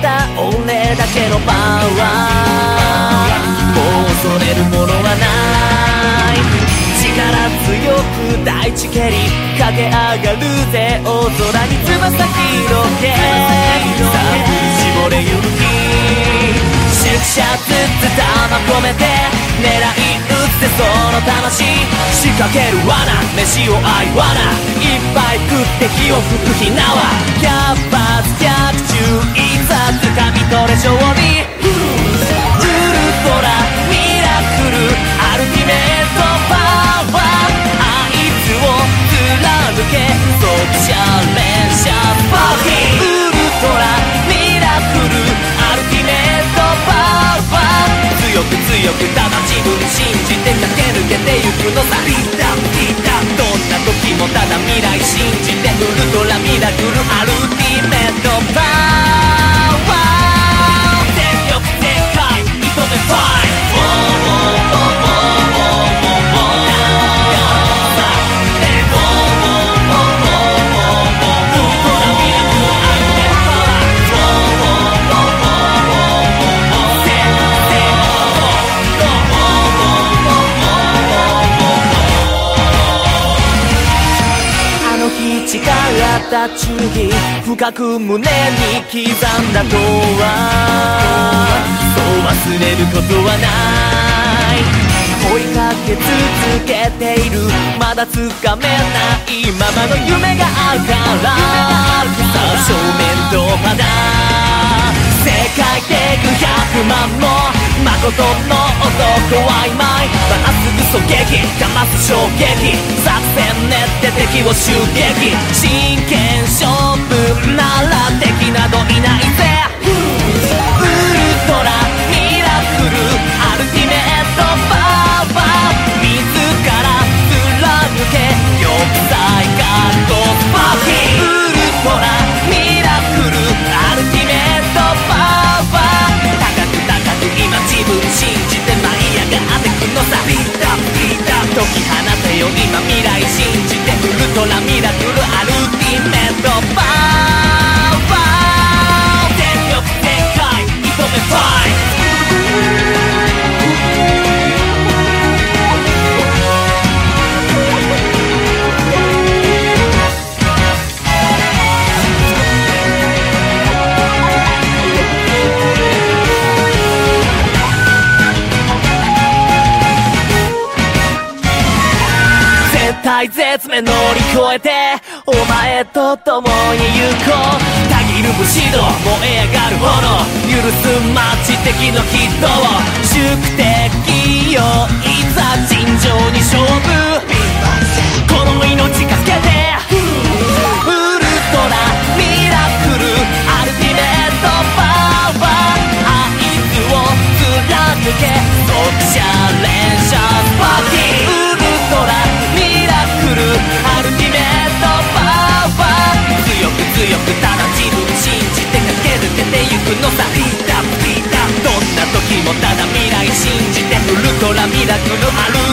た俺だけのパワー。もう恐れるものはない。力強く大地蹴り駆け上がるぜ。大空につま先のげ。さあ絞れ勇気。シュクシャツつ玉込めて狙い撃ってその魂。仕掛ける罠。飯を愛罠。いっぱい食って火を吹く火縄100発111さ掴み取れ勝利。ウルトラミラクル。アルティメットパワー。あいつを貫け。即チャレンシャーパーティー。ウルトラミラクル。アルティメットパワー。強く強くただ自分信じて駆け抜けてゆくのさ。ビタビタどんな時もただ未来信じて。ウルトラミラクル。アルティメットた忠義深く胸に刻んだとはそう忘れることはない。追いかけ続けている。まだつかめないままの夢があるから。さあ正面突破だ世界で500万も。誠の男は曖昧バラす嘘劇かます衝撃。作戦練って敵を襲撃真剣絶対絶命乗り越えてお前と共に行こう。たぎる武士道燃え上がる炎。許す街的の人を祝福ピの最ーピーター。どんな時もただ未来信じてウルトラミラクルある